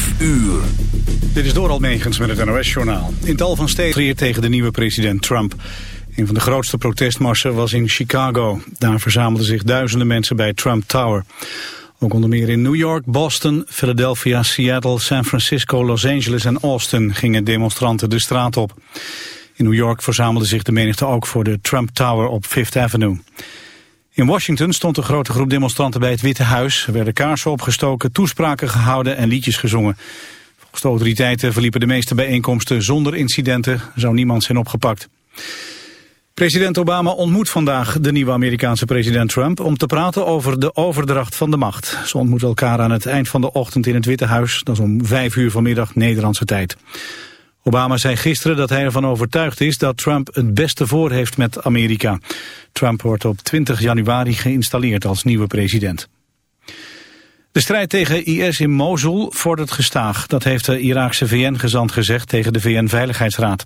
5 uur. Dit is door Almegens met het NOS-journaal. In tal van steden tegen de nieuwe president Trump. Een van de grootste protestmarsen was in Chicago. Daar verzamelden zich duizenden mensen bij Trump Tower. Ook onder meer in New York, Boston, Philadelphia, Seattle, San Francisco, Los Angeles en Austin gingen demonstranten de straat op. In New York verzamelde zich de menigte ook voor de Trump Tower op Fifth Avenue. In Washington stond een grote groep demonstranten bij het Witte Huis. Er werden kaarsen opgestoken, toespraken gehouden en liedjes gezongen. Volgens de autoriteiten verliepen de meeste bijeenkomsten zonder incidenten. Er zou niemand zijn opgepakt. President Obama ontmoet vandaag de nieuwe Amerikaanse president Trump... om te praten over de overdracht van de macht. Ze ontmoeten elkaar aan het eind van de ochtend in het Witte Huis. Dat is om vijf uur vanmiddag Nederlandse tijd. Obama zei gisteren dat hij ervan overtuigd is dat Trump het beste voor heeft met Amerika. Trump wordt op 20 januari geïnstalleerd als nieuwe president. De strijd tegen IS in Mosul vordert gestaag. Dat heeft de Iraakse VN-gezant gezegd tegen de VN-veiligheidsraad.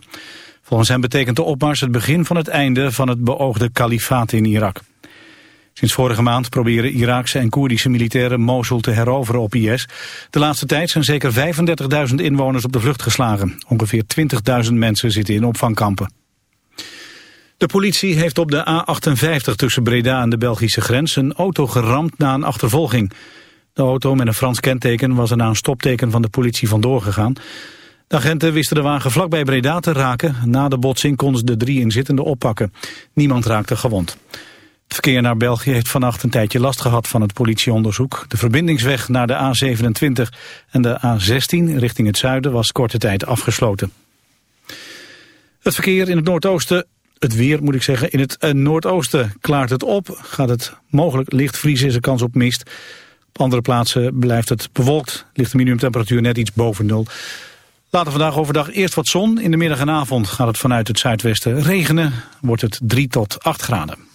Volgens hem betekent de opmars het begin van het einde van het beoogde kalifaat in Irak. Sinds vorige maand proberen Iraakse en Koerdische militairen Mosul te heroveren op IS. De laatste tijd zijn zeker 35.000 inwoners op de vlucht geslagen. Ongeveer 20.000 mensen zitten in opvangkampen. De politie heeft op de A58 tussen Breda en de Belgische grens een auto geramd na een achtervolging. De auto met een Frans kenteken was er na een stopteken van de politie vandoor gegaan. De agenten wisten de wagen vlakbij Breda te raken. Na de botsing konden ze de drie inzittenden oppakken. Niemand raakte gewond. Het verkeer naar België heeft vannacht een tijdje last gehad van het politieonderzoek. De verbindingsweg naar de A27 en de A16 richting het zuiden was korte tijd afgesloten. Het verkeer in het noordoosten, het weer moet ik zeggen, in het eh, noordoosten klaart het op. Gaat het mogelijk licht vriezen, is er kans op mist. Op andere plaatsen blijft het bewolkt, ligt de minimumtemperatuur net iets boven nul. Later vandaag overdag eerst wat zon. In de middag en avond gaat het vanuit het zuidwesten regenen. Wordt het 3 tot 8 graden.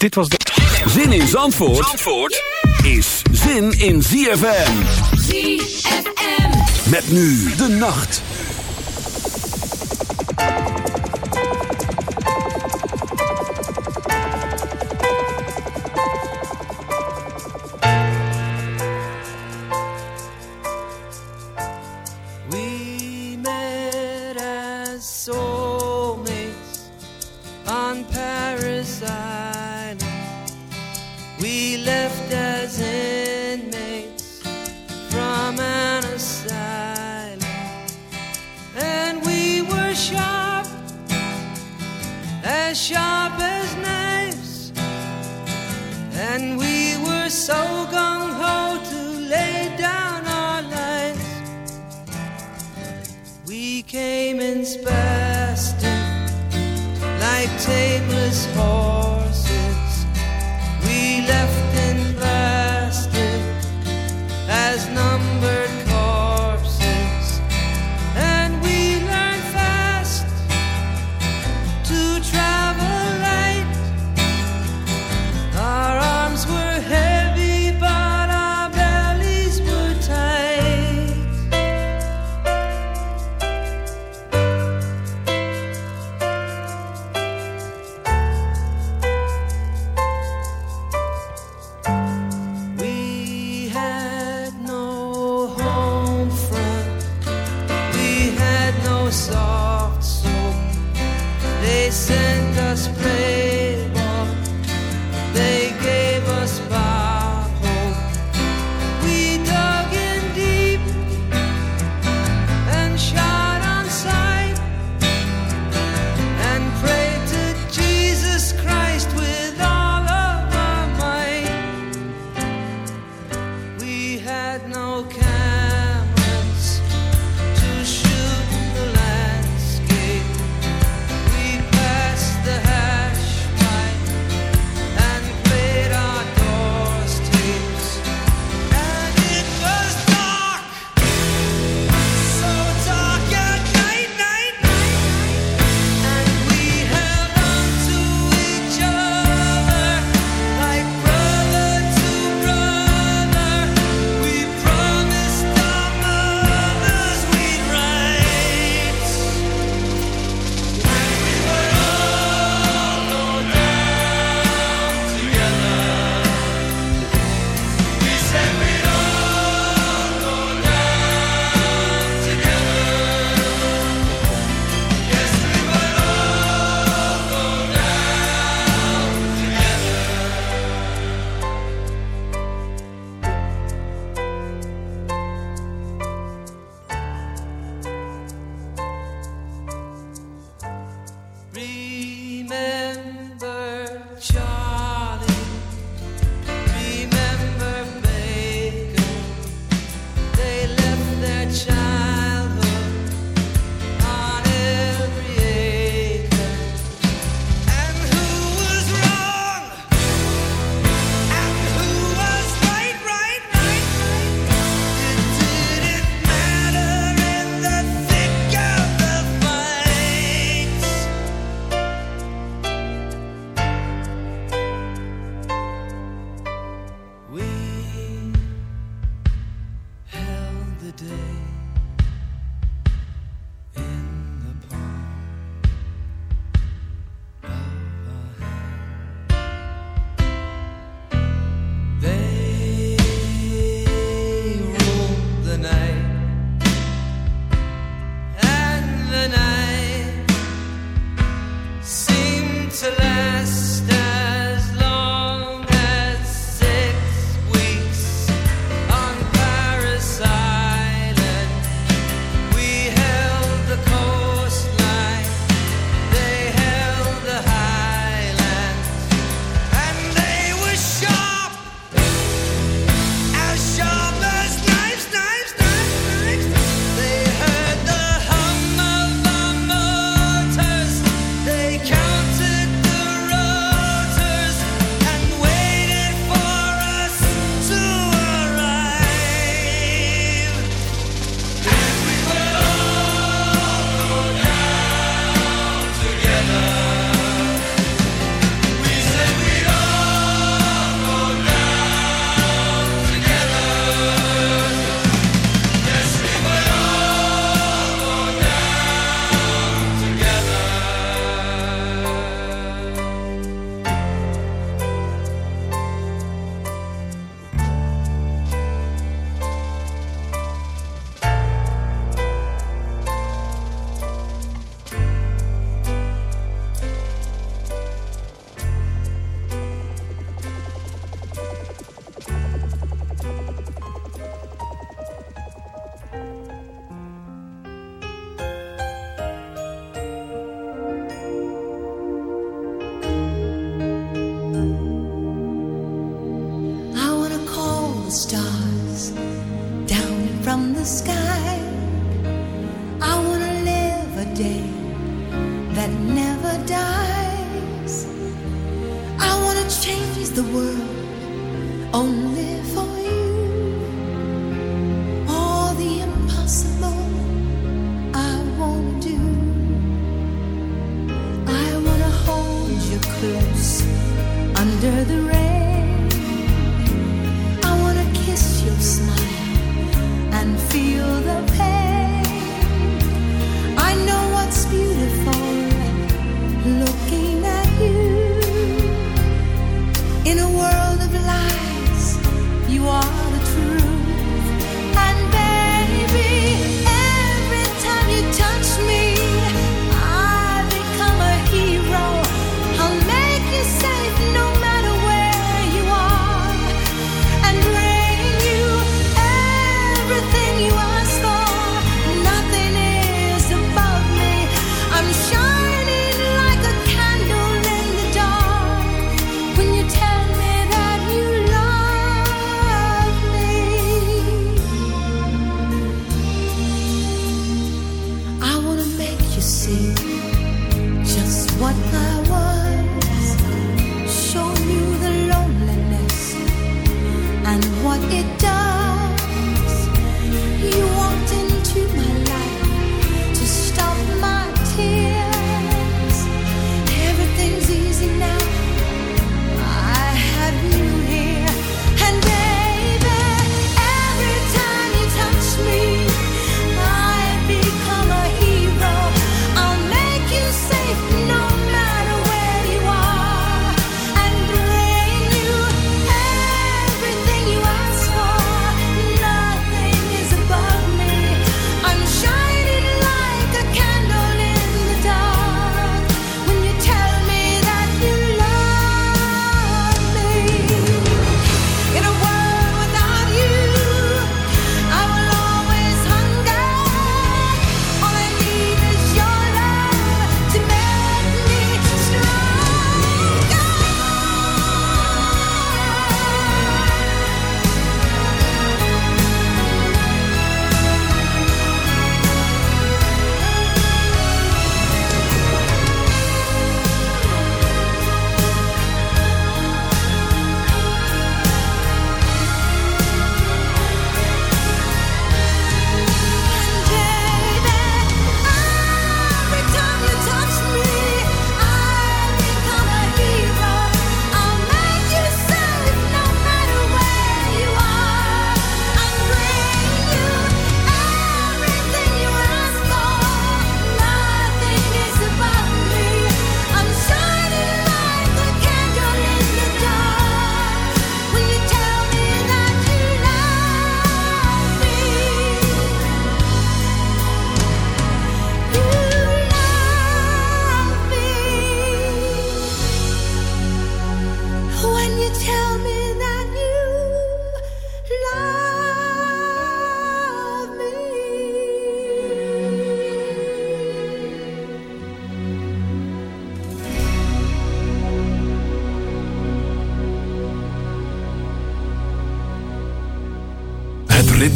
Dit was de... Zin in Zandvoort, Zandvoort is zin in ZFM. ZFM. Met nu de nacht. Had no like to shoot landscape.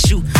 Bless you.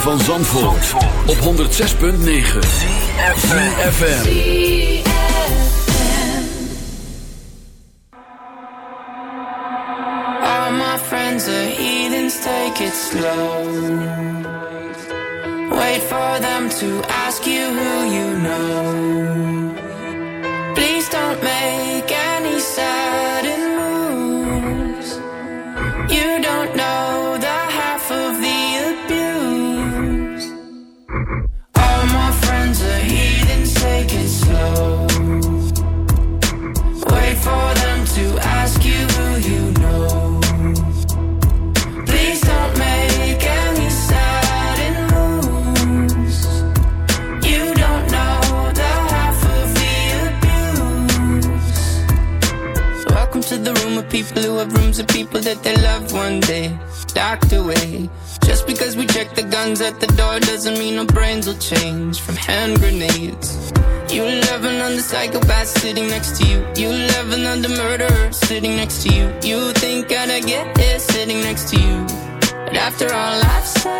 van Zandvoort, op 106.9 CFFM All my friends are heathens, take it slow. Wait for them to The murderer sitting next to you. You think I'd get it sitting next to you. But after all I've said,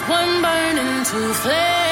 one burning to flame.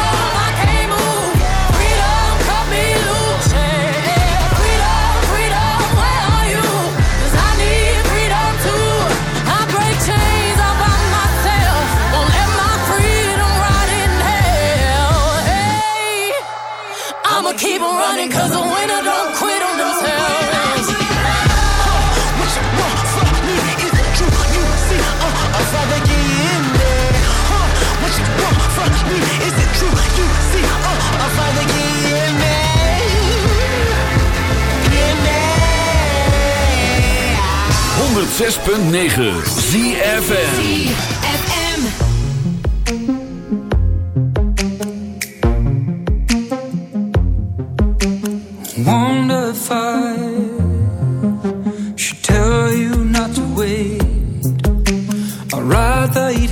running the winner don't quit on themselves. What you want from me? Is it true? You see, uh, I'd rather get in there. Huh? What you want from me? Is it true? You see, uh, I'd rather get in there. In there. 106.9 ZFM.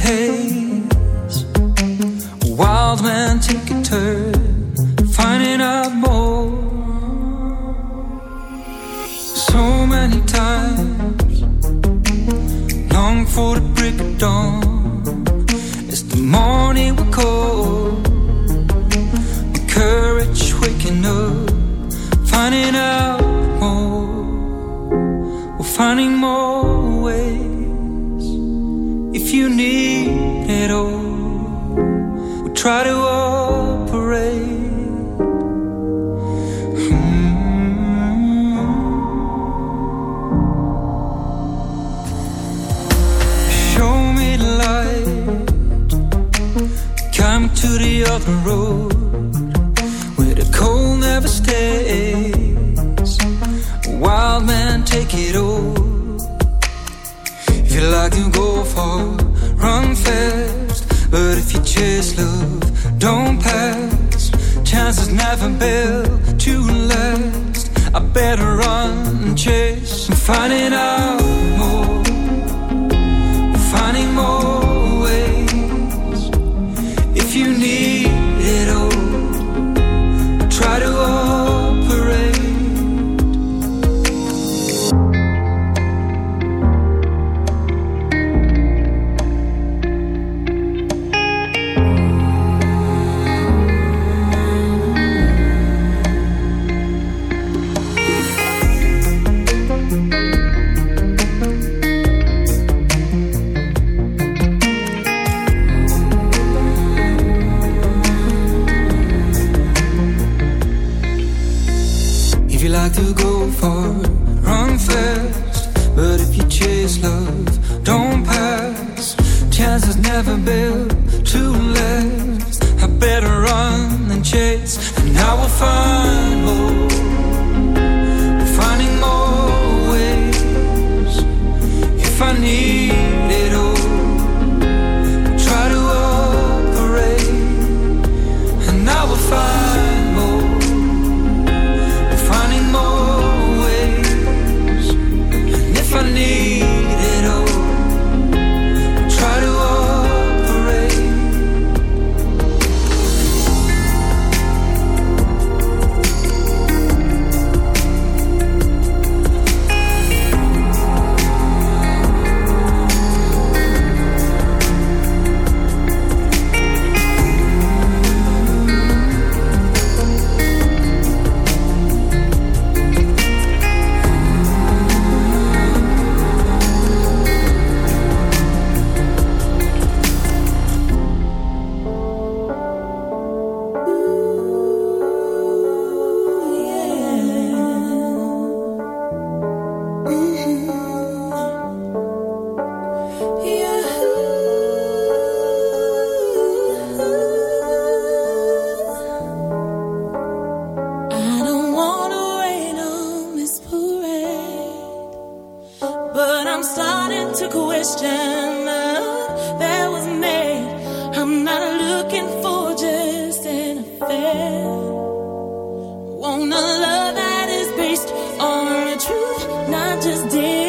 hey. To go far, run fast. But if you chase love, don't pass. Chances never built to last. I better run than chase, and I will find more. Finding more ways. If I need did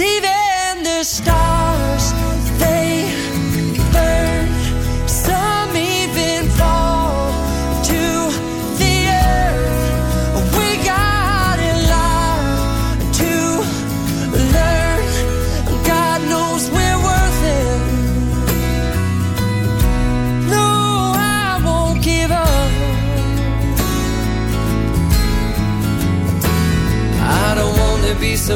Even the stars,